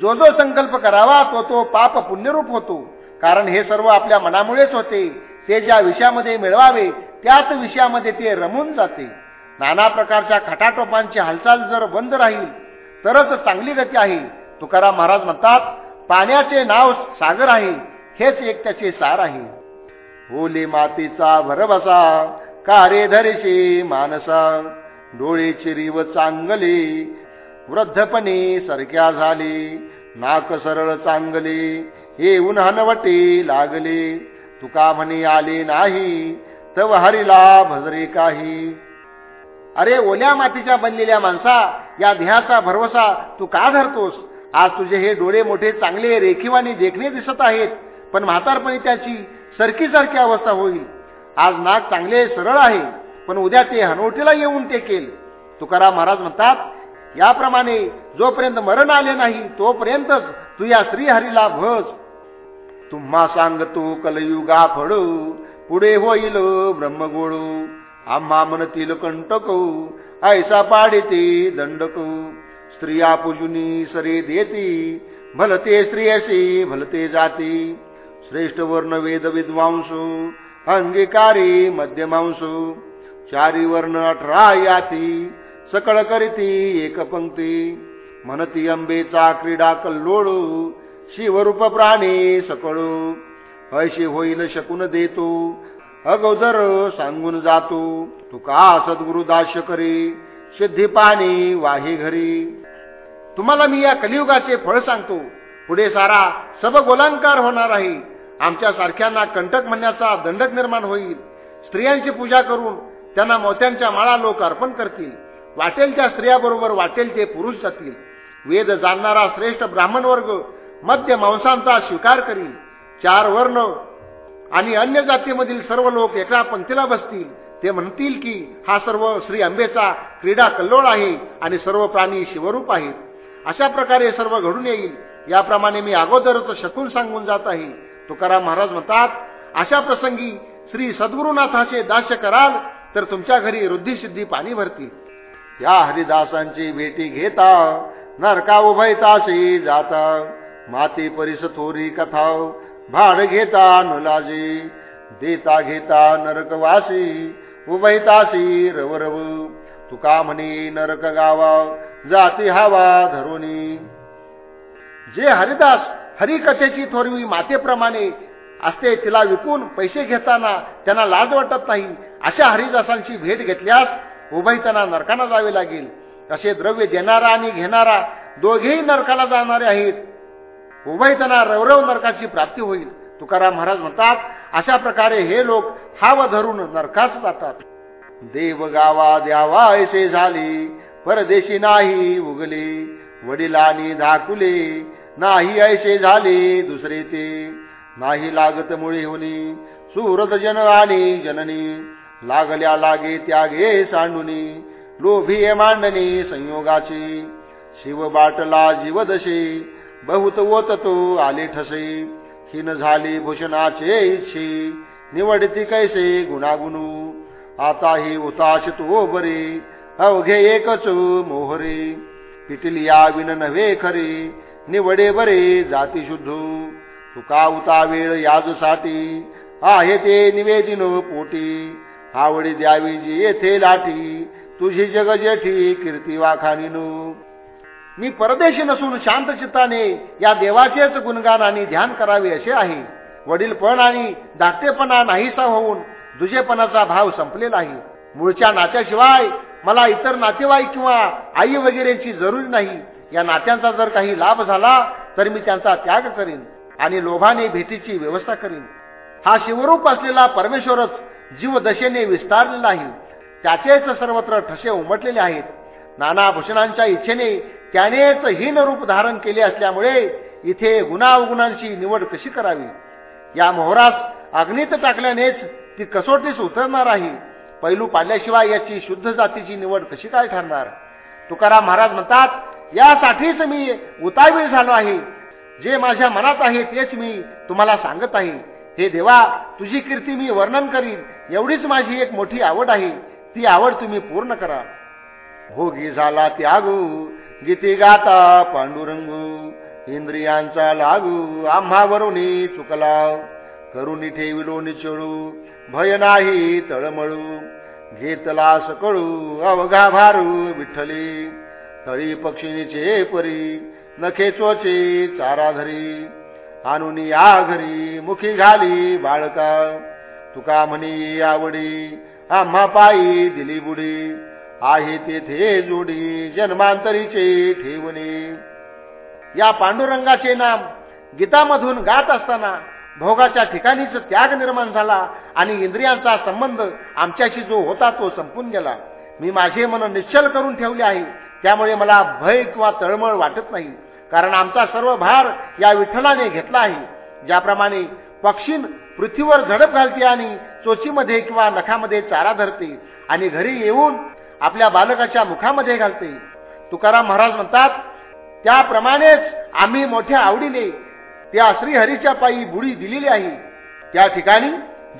जो जो संकल्प करावा तो तो पाप पुण्यरूप होतो. कारण हे सर्व आपल्या मनामुळेच होते. ते ज्या विषयामध्ये मिळवावे त्याच विषयामध्ये ते रमून जाते. नाना प्रकारच्या खटाटोपांची हालचाल जर बंद राहील तरच चांगली गती आहे. तुकाराम महाराज म्हणतात पाण्याचे नाव सागर आहे हेच एक त्याचे सार आहे. ओले मातीचा भरबसा कारे धरेचे मानसा. डोळे चिरीव चांगले वृद्धपणे सरक्या झाले. नाक सरळ चांगले हे हनवटे लागले. तुका म्हणे आले नाही तव हरिला भजरे काही. अरे ओल्या मातीच्या बनलेल्या माणसा या देहाचा भरवसा तू का धरतोस? आज तुझे हे डोळे मोठे चांगले रेखीवानी देखणे दिसत आहेत पण म्हातारपणी त्याची सरकी सारखी अवस्था होईल. आज नाक चांगले सरळ आहे पण उद्या ते हनवटीला येऊन टेकेल तुकाराम महाराज म्हणतात याप्रमाणे जोपर्यंत मरण आले नाही तोपर्यंतच तू या श्रीहरीला भज. तुम्हा सांगतो कलयुगा फडू पुढे होईल ब्रह्मगोळू. आम्हा म्हणतील कंटकू ऐसा पाडिते दंडकू. स्त्रिया पूजुनी सरे देती भलते स्त्रियसी भलते जाती. श्रेष्ठ वर्ण वेद विद्वांसू अंगीकारी मध्यमांसू चारी वर्ण अठरा याती सकळ करीती एक पंक्ती. म्हणती अंबेचा क्रीडा कल्लोळू शिवरूप प्राणी सकळू. ऐशी होईल शकून देतो अगोदर सांगून जातो. तुका सद्गुरु दाश करी सिद्धी पाणी वाही घरी. तुम्हाला मी या कलियुगाचे फळ सांगतो. पुढे सारा सब गोलांकार होणार आहे. आमच्या सारख्यांना कंटक म्हणण्याचा दंडक निर्माण होईल. स्त्रियांची पूजा करून त्यांना मोत्यांच्या माळा लोक अर्पण करतील. वाटेल त्या स्त्रियाबरोबर वाटेल ते पुरुष जातील. वेद जाणणारा श्रेष्ठ ब्राह्मण वर्ग मध्य मांसांचा स्वीकार करील. चार वर्ण आणि अन्य जातीमधील सर्व लोक एका पंक्तीला बसतील. ते म्हणतील की हा सर्व श्री अंबेचा क्रीडा कल्लोळ आहे आणि सर्व प्राणी शिवरूप आहेत. अशा प्रकारे सर्व घडून येईल. याप्रमाणे मी अगोदरच शकून सांगून जात आहे. तुकाराम महाराज म्हणतात अशा प्रसंगी श्री सद्गुरुनाथाचे दास्य कराल तर तुमच्या घरी वृद्धिसिद्धी पाणी भरतील. या हरिदासांची भेटी घेता नरका उभयताशी जाता. माती परिस थोरी कथा भाड घेता नुलाजी देता घेता नरकवासी उभयतासी रवरव. तुका म्हणी नरक गावा जाती हवा धरुनी. जे हरिदास हरिकथेची थोरवी मातेप्रमाणे असते तिला विकून पैसे घेताना त्यांना लाज वाटत नाही. अशा हरिदासांची भेट घेतल्यास उभयताना नरकाला जावे लागेल. असे द्रव्य देणारा आणि घेणारा दोघेही नरकाला जाणारे आहेत. उभयताना रवरव नरकाची प्राप्ती होईल. तुकाराम महाराज म्हणतात अशा प्रकारे हे लोक हाव धरून नरकाच जातात. देव गावा द्यावा ऐसे झाले परदेशी नाही उगले वडिलांनी धाकुले नाही ऐसे झाले दुसरे ते. नाही लागत मुळे होनी सुरत जन आणि जननी. लागल्या लागे त्यागे सांडुनी लोभी मांडणी संयोगाची. शिव बाटला जीवदशे बहुत ओत तो आले ठसे हिन झाली भूषणाचे इच्छे निवडती कैसे गुणागुणू. आता ही उताश तो बरे अवघे एकच मोहरे. पिटलिया विन नव्हे खरे निवडे बरे जाती शुद्ध. तुका उता वेळ याजसाठी आहे ते निवेदिन पोटी. आवडी द्यावी जी येथे लाठी. तुझी जग जेठी कीर्ती वाखानीनु मी परदेशी नसून शांत चित्ताने या देवाचेच गुणगान आणि ध्यान करावे असे आहे. वडीलपण आणि धाकटेपणा नाहीसा होऊन दुजेपणाचा भाव संपलेला आहे. मूळच्या नात्याशिवाय मला इतर नातेवाईक किंवा आई वगैरेची जरुरी नाही. या नात्यांचा जर काही लाभ झाला तर मी त्यांचा त्याग करीन आणि लोभाने भीतीची व्यवस्था करीन. हा शिवरूप असलेला परमेश्वरच जीवदशेने विस्तारलेला आहे. त्याचेच सर्वत्र ठसे उमटलेले आहेत. नाना भूषणांच्या इच्छेने त्यानेच हीन रूप धारण केले असल्यामुळे इथे गुणावगुणांची निवड कशी करावी? या मोहरास अग्नीत टाकल्यानेच ती कसोटीस उतरणार आहे. पैलू पाडल्याशिवाय याची शुद्ध जातीची निवड कशी काय ठरणार? तुकाराम महाराज म्हणतात यासाठीच मी उतावीळ झालो आहे. जे माझ्या मनात आहे तेच मी तुम्हाला सांगत आहे. हे देवा तुझी कीर्ती मी वर्णन करीन. एवढीच माझी एक मोठी आवड आहे. ती आवड तुम्ही पूर्ण करा. भोगी झाला त्यागू गीती गाता पांडुरंगू. इंद्रियांचा लागू आम्हावरून चुकला. करुणी ठेविलो निचळू भय नाही तळमळू. घेतला सकळू अवघा भारू विठ्ठली. तळी पक्षिणीचे परी नखे चोचे चारा धरी आणून या घरी मुखी घाली बाळका. तुका म्हणी आवडी आम्हा पायी दिली बुडी. आहे तेथे जोडी जन्मांतरीचे ठेवणे. या पांडुरंगाचे नाम गीतामधून गात असताना भोगाच्या ठिकाणीच त्याग निर्माण झाला आणि इंद्रियांचा संबंध आमच्याशी जो होता तो संपून गेला. मी माझे मन निश्चल करून ठेवले आहे. त्यामुळे मला भय किंवा तळमळ वाटत नाही. कारण आमचा सर्व भार या विठ्ठलाने घेतला आहे. ज्याप्रमाणे पक्षीन पृथ्वीवर झडप घालते आणि चोचीमध्ये किंवा नखामध्ये चारा धरते आणि घरी येऊन आपल्या बालकाच्या मुखामध्ये घालते. तुकाराम महाराज म्हणतात त्याप्रमाणेच आम्ही मोठ्या आवडीने त्या श्रीहरीच्या पायी बुडी दिलेली आहे. त्या ठिकाणी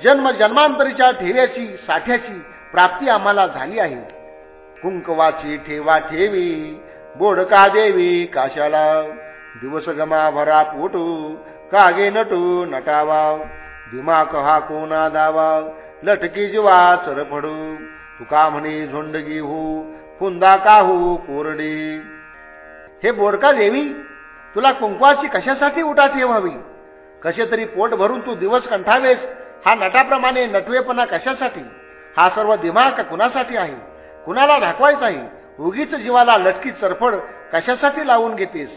जन्म जन्मांतरीच्या ठेव्याची साठ्याची प्राप्ती आम्हाला झाली आहे. कुंकवाची ठेवा ठेवी बोडका देवी काशाला? दिवस गमा भरा पोटू कागे नटू नटावा? दिमाक हा कोणा दावा? लटकी जीवा चरफडू तुका म्हणे झोंडगी हो फुंदा काहू कोरडी? हे बोडका देवी? तुला कुंकवाची कशासाठी उठा ठेवावी कसे तरी पोट भरून तू दिवस कंठावेस हा नटाप्रमाणे नटवेपणा कशासाठी? हा सर्व दिमाग कुणासाठी आहे? कुणाला दाखवायचा उगीच जीवाला लटकी चरफड कशासाठी लावून घेतेस?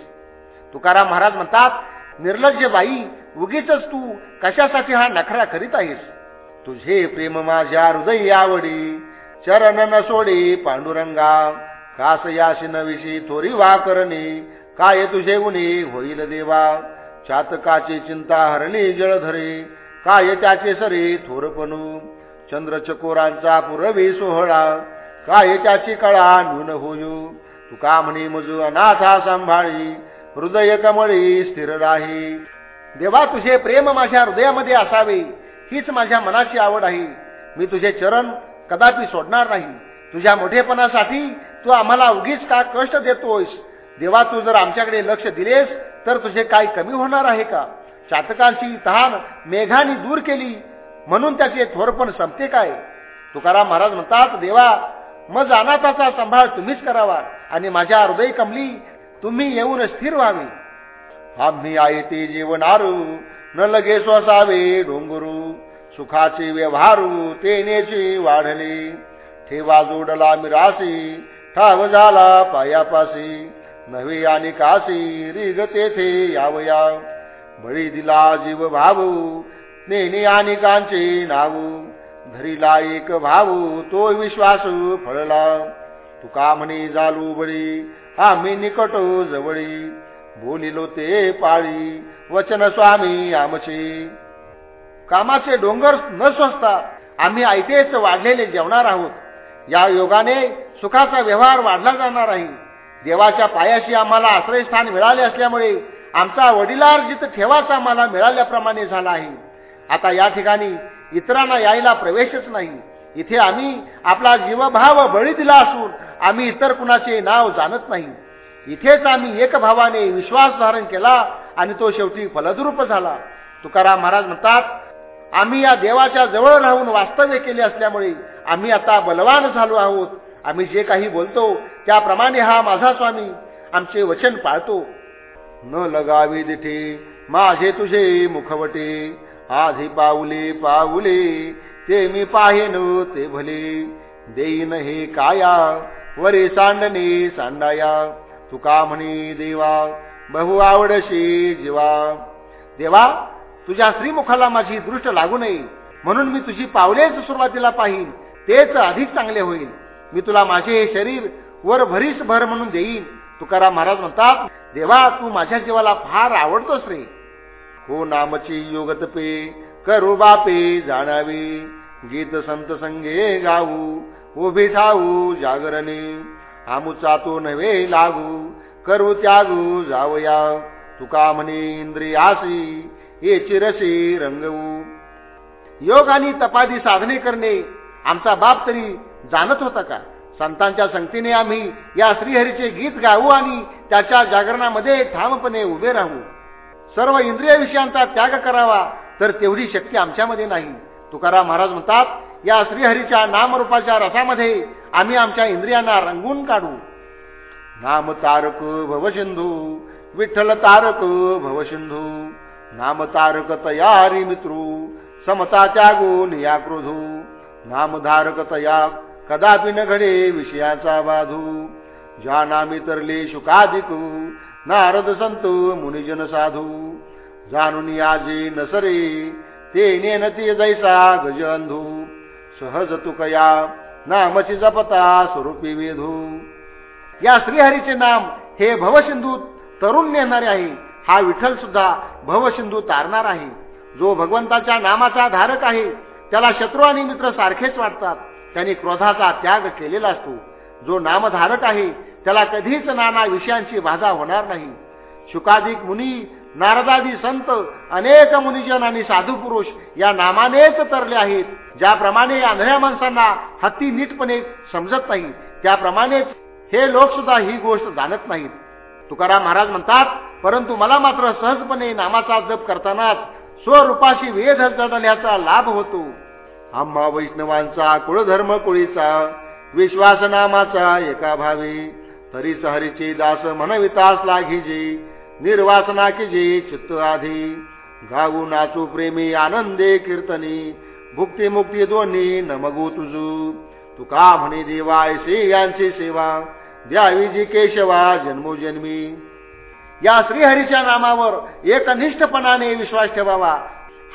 तुकाराम महाराज म्हणतात निर्लज्ज बाई उगीच तू कशासाठी हा नखरा करीत आहेस? तुझे प्रेम माझ्या हृदय आवडी चरण न सोडे पांडुरंगा कास याशी नविशी थोरी वा करणे काय तुझे उणे होईल देवा? चातकाची चिंता हरणी जळधरे काय त्याचे सरे थोरपणू? चंद्रचकोरांचा पुरवी सोहळा काय त्याची कळा न्यून होयू? तुका म्हणे मजू अनाथा सांभाळी हृदय कमळी स्थिर राही. देवा तुझे प्रेम माझ्या हृदयामध्ये असावे हीच माझ्या मनाची आवड आहे. मी तुझे चरण कदापि सोडणार नाही. तुझ्या मोठेपणासाठी तू आम्हाला उगीच का कष्ट देतोयस? देवा तू जर आमच्याकडे लक्ष दिलेस तर तुझे काय कमी होणार आहे का? चातकांची तहान मेघाने दूर केली म्हणून त्याचे थोरपण संपते काय? तुकाराम महाराज म्हणतात देवा मग अनाथाचा सांभाळ तुम्हीच करावा आणि माझ्या हृदय कमली तुम्ही येऊन स्थिर व्हावी. आम्ही आहे ते जीवनारू न लगे स्वसावे डोंगरू सुखाचे व्यवहारू तेनेचे वाढले. ठेवा जोडला मिरासी ठाव झाला पायापासी नवे आणि काशी रिग तेथे यावया. बळी दिला जीव भाऊ नेने आणि कांचे नावू. धरीला एक भाऊ तो विश्वास फळला. तुका म्हणे जालू बळी आम्ही निकट जवळी. बोलिलो ते पाळी वचन स्वामी आमचे. कामाचे डोंगर न स्वस्ता आम्ही ऐतेच वाढलेले जेवणार आहोत. या योगाने सुखाचा व्यवहार वाढला जाणार आहे. देवाच्या पायाशी आम्हाला आश्रयस्थान मिळाले असल्यामुळे आमचा वडिलार्जित ठेवाचा आम्हाला मिळाल्याप्रमाणे झाला आहे. आता या ठिकाणी इतरांना यायला प्रवेशच नाही. इथे आम्ही आपला जीवभाव बळी दिला असून आम्ही इतर कुणाचे नाव जाणत नाही. इथेच आम्ही एक भावाने विश्वास धारण केला आणि तो शेवटी फलद्रूप झाला. तुकाराम महाराज म्हणतात आम्ही या देवाच्या जवळ राहून वास्तव्य केले असल्यामुळे आम्ही आता बलवान झालो आहोत. आम्ही जे काही बोलतो त्याप्रमाणे हा माझा स्वामी आमचे वचन पाळतो. न लगावी दिठे माझे तुझे मुखवटे आधी पाऊले पाऊले ते मी पाहेन ते भले. देईन हे काया वरे सांडणे सांडाया. तुका म्हणे देवा बहु आवडशी जीवा. देवा तुझ्या श्रीमुखाला माझी दृष्ट लागू नये. म्हणून मी तुझी पावलेच सुरुवातीला पाहिन तेच अधिक चांगले होईल. मी तुला माझे हे शरीर वर भरीस भर म्हणून देईन. तुकाराम महाराज म्हणतात देवा तू माझ्या जीवाला फार आवडतोस रे. हो नामची योगतपे करू बापे जाणावी. गीत संत संगे गाऊ उभी ठाऊ जागरणे. आमुचा तो नव्हे लागू करू त्यागू जावया तुका म्हणे इंद्रियासी ये चिरशी रंगवू. योग आणि तपादी साधने करणे आमचा बाप तरी जाणत होता का? संतांच्या संगतीने आम्ही या श्रीहरीचे गीत गाऊ आणि त्याच्या जागरणामध्ये ठामपणे उभे राहू. सर्व इंद्रिय विषयांचा त्याग करावा तर तेवढी शक्ती आमच्यामध्ये नाही. तुकाराम महाराज म्हणतात या श्रीहरीच्या नामरूपाच्या रसामध्ये आम्ही आमच्या इंद्रियांना रंगून काढू. नाम तारक भवसिंधू विठ्ठल तारक भवसिंधू नाम तारक तयारी मित्रू समता त्यागून या क्रोधू. नामधारक तया कदापि न घडे विषयाचा बाधू. ज्या नामी तरले शुकाधिकू नारद संत मुनिजन साधू. जाणून याजे नसरे ते नेनती जैसा गजंधू सहज तुकया नामची जपता स्वरूपी वेधू. या श्रीहरीचे नाम हे भवसिंधू तरुण नेणारे आहे. हा विठ्ठल सुद्धा भवसिंधू तारणार आहे. जो भगवंताच्या नामाचा धारक आहे त्याला शत्रू आणि मित्र सारखेच वाटतात. त्यांनी क्रोधाचा त्याग केलेला असतो. जो नामधारक आहे त्याला कधीच नाना विषयांची बाधा होणार नाही. शुकाधिक मुनी नारदादी संत अनेक मुनिजन आणि साधू पुरुष या नामानेच तरले आहेत ज्याप्रमाणे आंधळ्या माणसांना हत्ती नीटपणे समजत नाही त्याप्रमाणेच हे लोक सुद्धा ही गोष्ट जाणत नाहीत. तुकाराम महाराज म्हणतात परंतु मला मात्र सहजपणे नामाचा जप करतानाच स्वरूपाशी वेध जडल्याचा लाभ होतो. आम्हा वैष्णवांचा कुळधर्म कुळीचा विश्वास नामाचा एका भावी. तरी हरीचे दास म्हणवितास लाघिजे निर्वासना किजे चित्त आधी गाऊ नाचू प्रेमी आनंदे कीर्तनी भुक्ती मुक्ती दोन्ही नमगू तुझू. तुका म्हणे देवायसे यांची सेवा द्यावी जी केशवा जन्मोजन्मी. या श्रीहरीच्या नामावर एकनिष्ठपणाने विश्वास ठेवावा.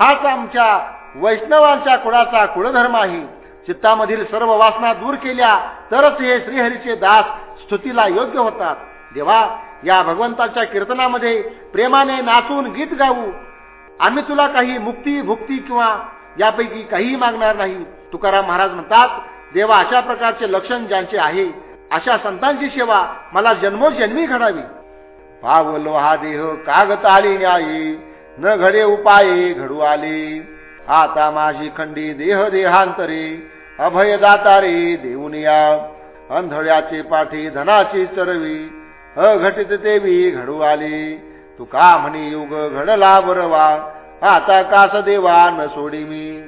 हाच आमच्या वैष्णवांच्या कुळाचा कुळधर्म आहे चित्तामधील सर्व वासना दूर केल्या तरच हे श्रीहरीचे दास स्तुतीला योग्य होतात. देवा या भगवंताच्या कीर्तनामध्ये प्रेमाने नाचून गीत गाऊ. आम्ही तुला काही मुक्ती भुक्ती किंवा यापैकी काहीही मागणार नाही. तुकाराम महाराज म्हणतात देवा अशा प्रकारचे लक्षण ज्यांचे आहे अशा संतांची सेवा मला जन्मोजन्मी घडावी. पावलो हा देह कागत आली न्यायी न घडे उपाये घडू आले. आता माझी खंडी देह देहांतरे अभय दातारे देऊन या. अंधळ्याचे पाठी धनाची चरवी अघटित देवी घडू आली. तू का म्हणी युग घडला बरवा आता कास देवा न सोडी मी?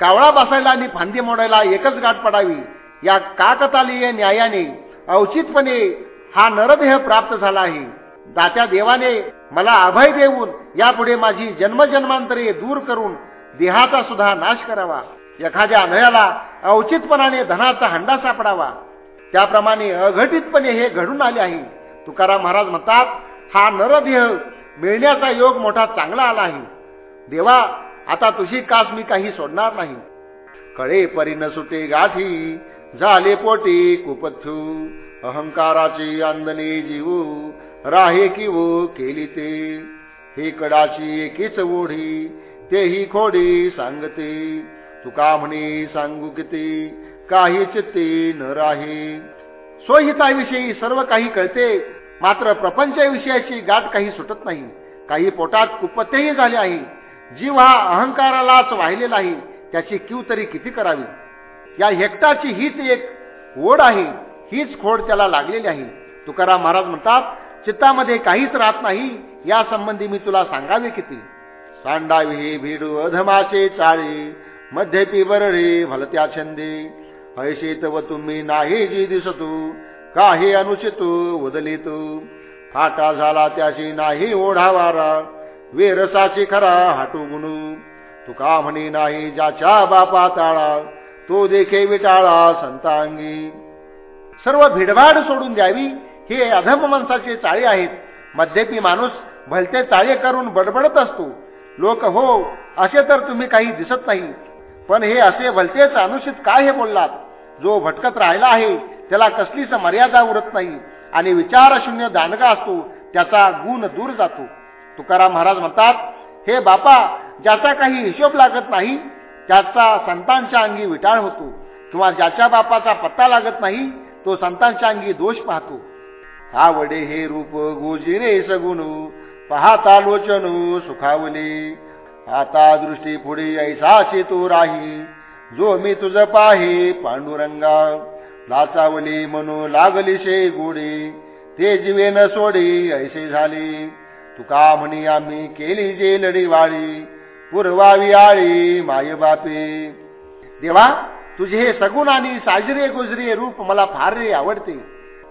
कावळा बसायला आणि फांदी मोडायला एकच गाठ पडावी. या काकतालीय न्यायाने औचितपणे हा नरदेह प्राप्त झाला आहे. दात्या देवाने मला अभय देऊन यापुढे माझी जन्मजन्मांतरे दूर करून देहाचा सुद्धा नाश करावा. एखाद्या अनयाला औचितपणाने धनाचा हंडा सापडावा. त्याप्रमाणे अघटितपणे हे घडून आले आहे. तुकाराम महाराज म्हणतात हा नरदेह मिळण्याचा योग मोठा चांगला आला आहे. देवा आता तुझी कास मी काही सोडणार नाही. कळे परिन सुटे गाठी झाले पोटी कुपथू. अहंकाराची अंदने जीवू राहे किव केली ते. हे कडाची एकीच ओढी तेही खोडी सांगते. तुका म्हणे सांगू किती काही चित्ते न राही. स्वहिताविषयी सर्व काही कळते. मात्र प्रपंचाविषयाची गाठ काही सुटत नाही. काही पोटात कुपत्तेही झाले आहे. जीव हा अहंकारालाच वाहिलेला आहे. त्याची क्यू तरी किती करावी? या हेक्टाची हीच एक ओढ आहे. हीच खोड त्याला लागलेली आहे. तुकाराम महाराज म्हणतात चित्तामध्ये काहीच राहत नाही. या संबंधी मी तुला सांगावे किती? सांडावी हे भिडू अधमाचे चाळे. मध्यपी बरडे भलत्या छंदे. ऐशेत व तुम्ही नाही जी दिसतो काही अनुचित तू फाटा झाला त्याशी नाही ओढावारा वेरसाची खरा हाटू गुणू. तुका म्हणी नाही ज्याच्या बापा ताळा तो देखे विटाळा संतांगी. सर्व भिडभाड सोडून द्यावी हे अधम माणसाचे चाळे आहेत. मध्यपी माणूस भलते चाळे करून बडबडत असतो. लोक हो असे तर तुम्ही काही दिसत नाही. पण हे असे भलतेच अनुचित काय हे बोललात? जो भटकत राहिला आहे त्याला कसलीच मर्यादा उरत नाही. आणि विचारशून्य दांडगा असतो त्याचा गुण दूर जातो. तुकाराम महाराज म्हणतात हे बापा ज्याचा काही हिशोब लागत नाही त्याचा संतांच्या अंगी विटाळ होतो. किंवा ज्याच्या बापाचा पत्ता लागत नाही तो संतांच्या अंगी दोष पाहतो. आवडे हे रूप गोजिरे सगुण पाहता लोचन सुखावले. आता दृष्टी पुढे ऐसाचे तो राही. जो मी तुझ पाहे पांडुरंगा. लाचावली म्हणू लागली शे गोडी. ते जीवे न सोडी ऐसे झाली. तुका म्हणी आम्ही केली जे लढी वाळी पुरवावी आळी माय बापे. देवा तुझे हे सगुण आणि साजरे गुजरे रूप मला फार रे आवडते.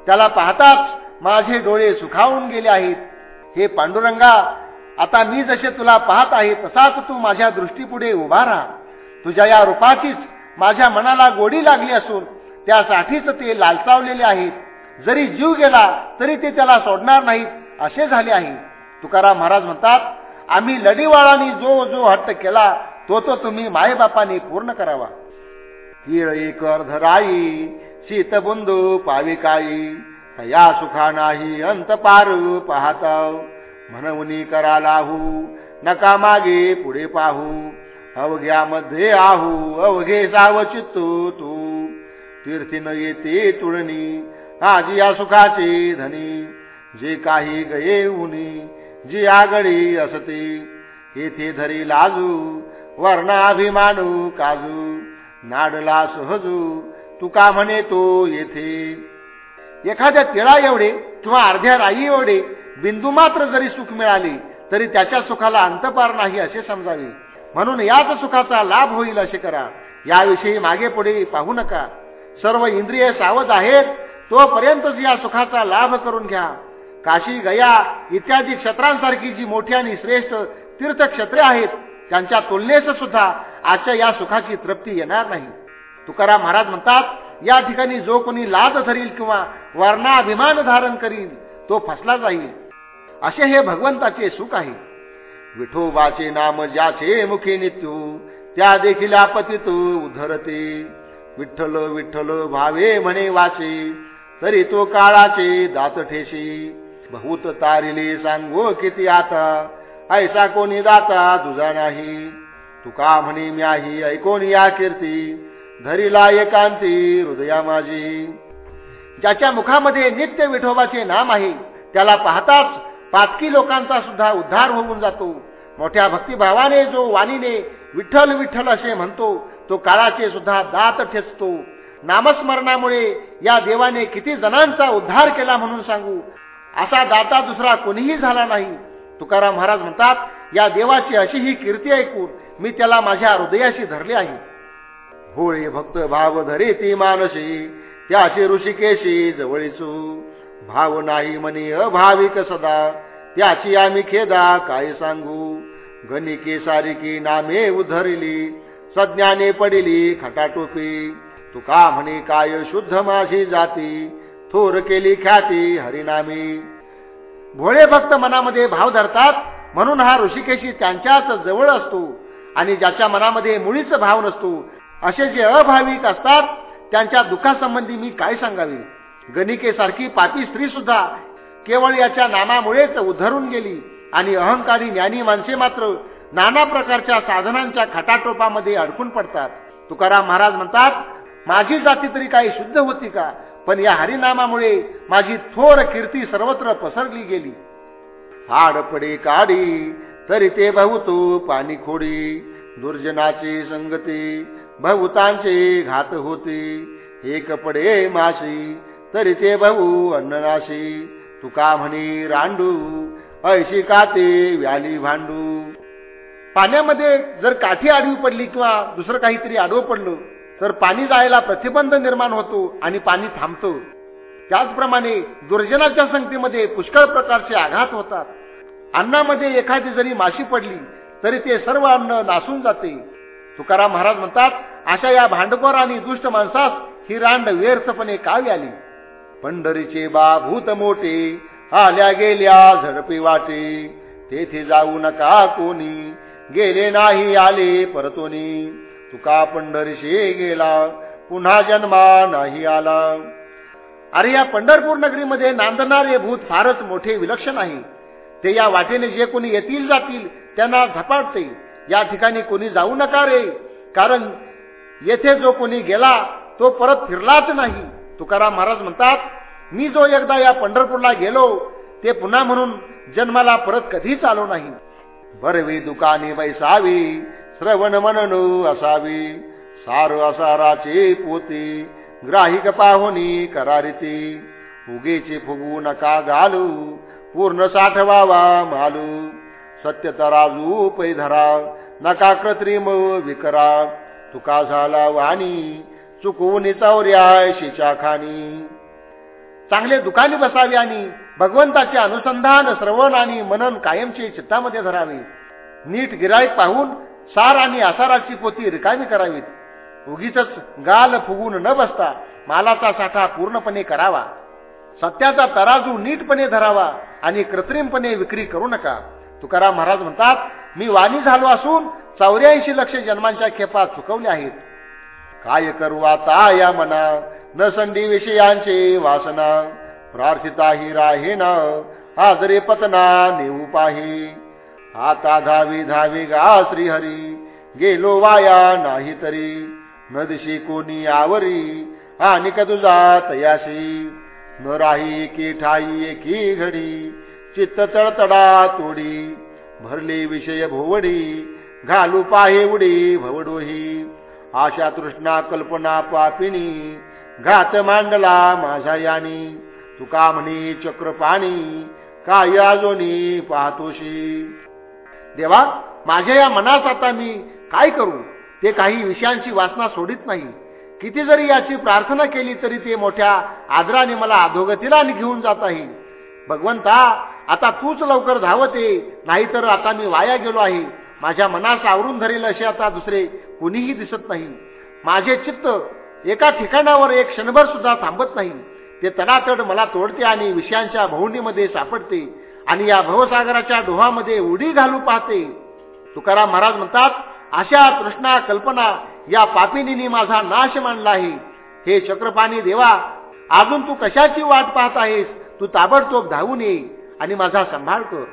त्याला पाहताच माझे डोळे सुखावून गेले आहेत. हे पांडुरंगा आता मी जसे तुला पाहत आहे तसाच तू माझ्या दृष्टीपुढे उभा राहा. तुझ्या या रूपाचीच माझ्या मनाला गोडी लागली असून त्यासाठीच ते लालचावलेले आहेत. जरी जीव गेला तरी ते त्याला सोडणार नाहीत असे झाले आहे. तुकाराम महाराज म्हणतात आम्ही लढीवाळांनी जो जो हट्ट केला तो तो तुम्ही मायबापाने पूर्ण करावा. तीळ एक शीतबुंदू पाविकाई तया सुखा नाही अंत पारू पाहताव. म्हणवनी करा लाहू नका मागे पुढे पाहू. अवघ्यामध्ये आहू अवघे सावचित्तो तू. तीर्थी न येते तुळणी आजी या सुखाचे धनी. जे काही गये उनी जी आगळी असते येथे धरी लाजू वर्णाभिमानू काजू. नाडला सहजू तुका म्हणे तो येथे. एखाद्या तिळा एवढे किंवा अर्ध्या राई एवढे बिंदू मात्र जरी सुख मिळाले तरी त्याच्या सुखाला अंतपार नाही असे समजावे. म्हणून याच सुखाचा लाभ होईल असे करा. याविषयी मागे पुढे पाहू नका. सर्व इंद्रिय सावध आहेत तोपर्यंतच या सुखाचा लाभ करून घ्या. काशी गया इत्यादी क्षेत्रांसारखी जी मोठी आणि श्रेष्ठ तीर्थक्षेत्रे आहेत त्यांच्या तुलनेस सुद्धा आजच्या या सुखाची तृप्ती येणार नाही. तुकाराम महाराज म्हणतात या ठिकाणी जो कोणी लाज धरील किंवा वर्णाभिमान धारण करील तो फसला जाईल. असे हे भगवंताचे सुख आहे. विठोबाचे नाम ज्याचे मुखी नित्यू त्या देखील आपतीत उधरते. विठ्ठल विठ्ठल भावे म्हणे वाचे तरी तो काळाचे दात ठेशी बहुत तारिले सांगो किती आता ऐसा कोणी दाता तुझा नाही. तुका म्हणे म्याही ऐकून या कीर्ती धरीला एकांती हृदया माझी. ज्याच्या मुखामध्ये नित्य विठोबाचे नाम आहे त्याला पाहताच पाचकी लोकांचा सुद्धा उद्धार होऊन जातो. मोठ्या भक्तिभावाने जो वाणीने विठ्ठल विठ्ठल असे म्हणतो तो काळाचे सुद्धा दात ठेचतो. नामस्मरणामुळे या देवाने किती जणांचा उद्धार केला म्हणून सांगू. असा दाता दुसरा कोणीही झाला नाही. तुकाराम महाराज म्हणतात या देवाची अशी ही कीर्ती ऐकून मी त्याला माझ्या हृदयाशी धरले आहे. होळे भक्त भाव धरे ती मानसी त्याचे ऋषिकेशी जवळीचू. भाव नाही म्हणे अभाविक सदा. त्याची आम्ही खेदा काय सांगू? गणिके सारिकी नामे उधरली सज्ञाने पडिली खटाटोपी. तुका म्हणे काय शुद्ध माझी जाती? थोर केली ख्याती हरिनामी. भोळे भक्त मनामध्ये भाव धरतात म्हणून हा ऋषिकेशी त्यांच्याच जवळ असतो. आणि ज्याच्या मनामध्ये मुळीच भाव नसतो असे जे अभाविक असतात त्यांच्या दुःखासंबंधी मी काय सांगावे? गणिकेसारखी पापी स्त्री सुद्धा केवळ याच्या नामामुळेच उधरून गेली आणि अहंकारी ज्ञानी माणसे मात्र नाना प्रकारच्या साधनांच्या खटाटोपामध्ये अडकून पडतात. तुकाराम महाराज म्हणतात माझी जाती तरी काही शुद्ध होती का? पण या हरिनामामुळे माझी थोर कीर्ती सर्वत्र पसरली गेली. हाड पडे काढी तरी ते बहुतो पाणी खोडी दुर्जनाची संगती बहुतांचे घात होते. एक पडे माशी तरी ते भाऊ अन्ननाशी. तुका म्हणे रांडू ऐशी काते व्याली भांडू? पाण्यामध्ये जर काठी आडवी पडली किंवा दुसरं काहीतरी आडवं पडलं तर पाणी जायला प्रतिबंध निर्माण होतो आणि पाणी थांबतो. त्याचप्रमाणे दुर्जनाच्या संगतीमध्ये पुष्कळ प्रकारचे आघात होतात. अन्नामध्ये एखादी जरी माशी पडली तरी ते सर्व अन्न नासून जाते. तुकाराम महाराज म्हणतात अशा या भांडखोर आणि दुष्ट माणसास ही रांड व्यर्थपणे कावी आली पंढरीचे बा भूत मोठे आल्या गेल्या झडपी वाटे. तेथे जाऊ नका कोणी गेले नाही आले परतोनी. तुका पंढरीशी गेला पुन्हा जन्मा नाही आला. अरे या पंढरपूर नगरीमध्ये नांदणारे भूत फारच मोठे विलक्षण आहे. ते या वाटेने जे कोणी येतील जातील त्यांना झपाटते. या ठिकाणी कोणी जाऊ नका रे. कारण येथे जो कोणी गेला तो परत फिरलाच नाही. तुकाराम महाराज म्हणतात मी जो एकदा या पंढरपूरला गेलो ते पुन्हा म्हणून जन्माला परत कधीच आलो नाही. बरवी दुकाने बैसावी श्रवण मनन असावी सार असाराचे पोते ग्राहिक पाहुनी करारिती. उगेचे फुगू नका घालू पूर्ण साठवावा मालू. सत्य तराजू पैधरा नका कृत्रिम विकरा. तुका झाला वाणी चुकवून चौर्या शिचा खाणी. चांगले दुकाने बसावे आणि भगवंताचे अनुसंधान श्रवण आणि मनन कायमचे चित्तामध्ये धरावे. नीट गिराईक पाहून सार आणि आसाराची पोती रिकामी करावीत. उगीच गाल फुगून न बसता मालाचा साठा पूर्णपणे करावा. सत्याचा तराजू नीटपणे धरावा आणि कृत्रिमपणे विक्री करू नका. तुकाराम महाराज म्हणतात मी वाणी झालो असून चौऱ्याऐंशी लक्ष जन्मांच्या खेपा चुकवल्या आहेत. काय करू आता या मना? न संधी विषयांचे वासना. प्रार्थिता ही राहे ना आदरे पतना नेऊ पाही. आता धावी धावी गा श्रीहरी गेलो वाया नाही तरी. न दिशी कोणी आवरी आणि तुझा तयाशी? न राही की ठाई एकी घडी चित्त तडतडा तोडी. भरले विषय भोवडी घालू पाहे उडी भवडोही. आशा तृष्णा कल्पना पापिनी घात मांडला माझा यानी. तुका म्हणी चक्र पाणी काय आजोनी पाहतोशी. देवा माझ्या या मनास आता मी काय करू? ते काही विषयांची वासना सोडित नाही. किती जरी याची प्रार्थना केली तरी ते मोठ्या आदराने मला अधोगतीला घेऊन जात आहे. भगवंता आता तूच लवकर धावते नाहीतर आता मी वाया गेलो आहे. माझ्या मनास आवरून धरेल असे आता दुसरे कुणीही दिसत नाही. माझे चित्त एका ठिकाणावर एक क्षणभर सुद्धा थांबत नाही. ते तडातड मला तोडते आणि विषयांच्या भवनीमध्ये सापडते आणि या भवसागराच्या डोहामध्ये उडी घालू पाहते. तुकाराम महाराज म्हणतात अशा तृष्णा कल्पना या पापिनीने माझा नाश मानला आहे. हे चक्रपाणी देवा अजून तू कशाची वाट पाहत आहेस? तू ताबडतोब धावून ये आणि माझा सांभाळ कर.